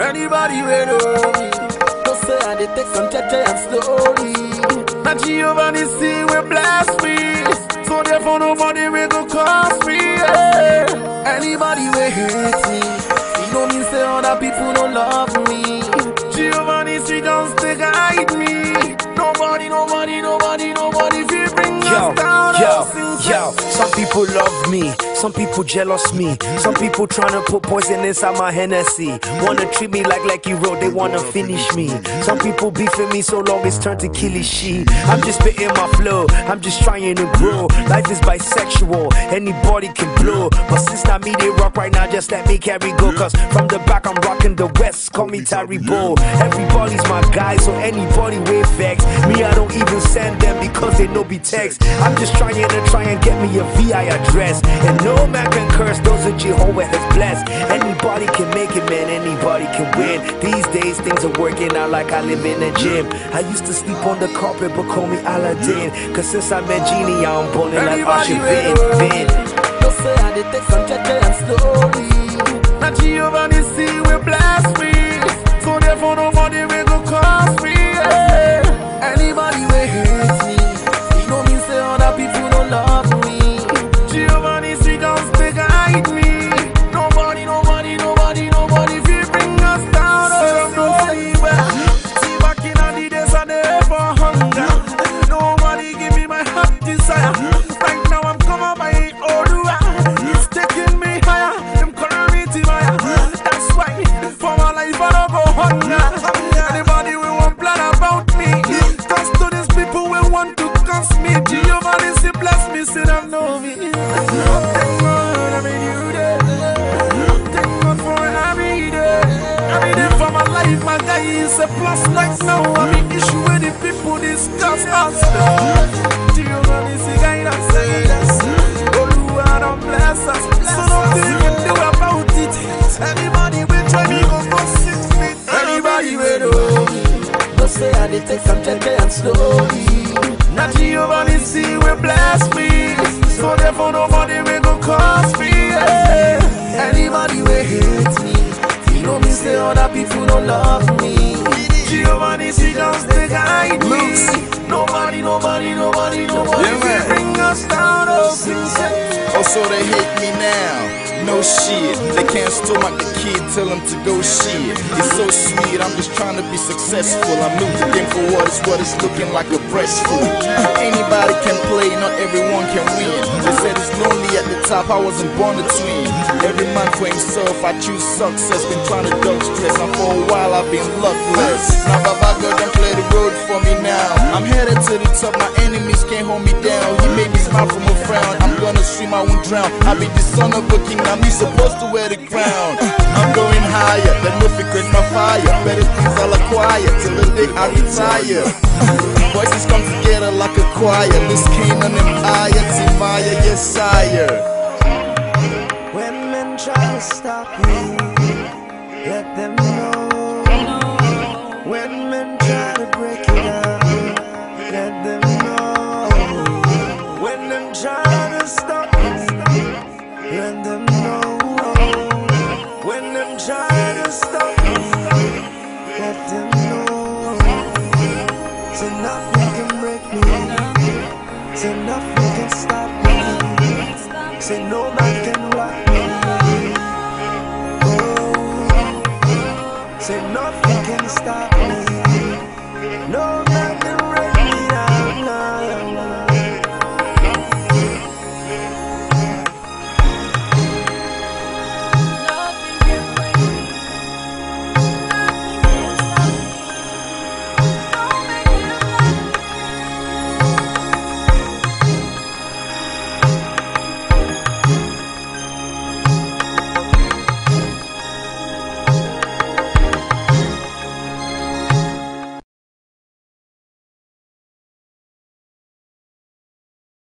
Anybody read No say I did take some tete and slowly. Now Giovanni see will blast me. So therefore nobody will go cost me. Yeah. Anybody will hate me. You know me say other people don't love me. Giovanni see just take guide me. Nobody, nobody, nobody, nobody feel bring Yo, us down. yo, yo. Some people love me, some people jealous me. Some people tryna put poison inside my Hennessy. Wanna treat me like Lucky Road, they wanna finish me. Some people beefing me so long it's turned to killy she. I'm just spitting my flow, I'm just trying to grow. Life is bisexual, anybody can blow. But since not me, they rock right now, just let me carry go. Cause from the back, I'm rocking the west, call me Tyree Bull. Everybody's my guy, so anybody with vex. Me, I don't even send them because they know be text. I'm just trying to try and get me a VI address. And no man can curse those that Jehovah has blessed. Anybody can make it, man, anybody can win. These days, things are working out like I live in a gym. I used to sleep on the carpet, but call me Aladdin. Cause since I met Genie, I'm balling like Usher Vin. Vin. No say I dey take some cheche and slowly. Na Giovanni see we bless me, so therefore nobody will go cost me. Is a plus. Right now, I'm in issue with the people discuss us. Giovanni say guide us, guide us. Oluwa don't bless us. So can do about it. Anybody will try me, go go six feet. Anybody will know me. No say I dey take some cheche and slowly. Na Giovanni see we bless me, so therefore nobody will go cost me. Anybody will hate me, you know me say other people don't love me. Giovanni see just they guide me. Nobody, nobody, nobody, nobody Yeah, man. bring us down. Oh. Oh, so they hate me now. No shit. They can't stomach the kid, tell him to go shit. It's so sweet, I'm just trying to be successful. I'm game for what is what is looking like a breastfeed. Anybody can play, not everyone can win. They said it's lonely top, I wasn't born twin. Every man for himself, I choose success. Been trying to duck stress, and for a while I've been luckless. Now Baba God don't play the road for me now. I'm headed to the top, my enemies can't hold me down. He made me smile from a frown. I'm gonna swim, I won't drown. I be the son of a king, I'm supposed to wear the crown. I'm going higher, the no quit my fire. Better things I'll acquire till the day I retire. Voices come together like a choir. This Canaan I, Timaya, yes, sire. Let them know. When men try to break it let them know. When them try to stop me, let them know. When them try to stop me, let them know. Nothing can break me. Nothing can stop me. Say no man can Say nothing can stop me. No matter.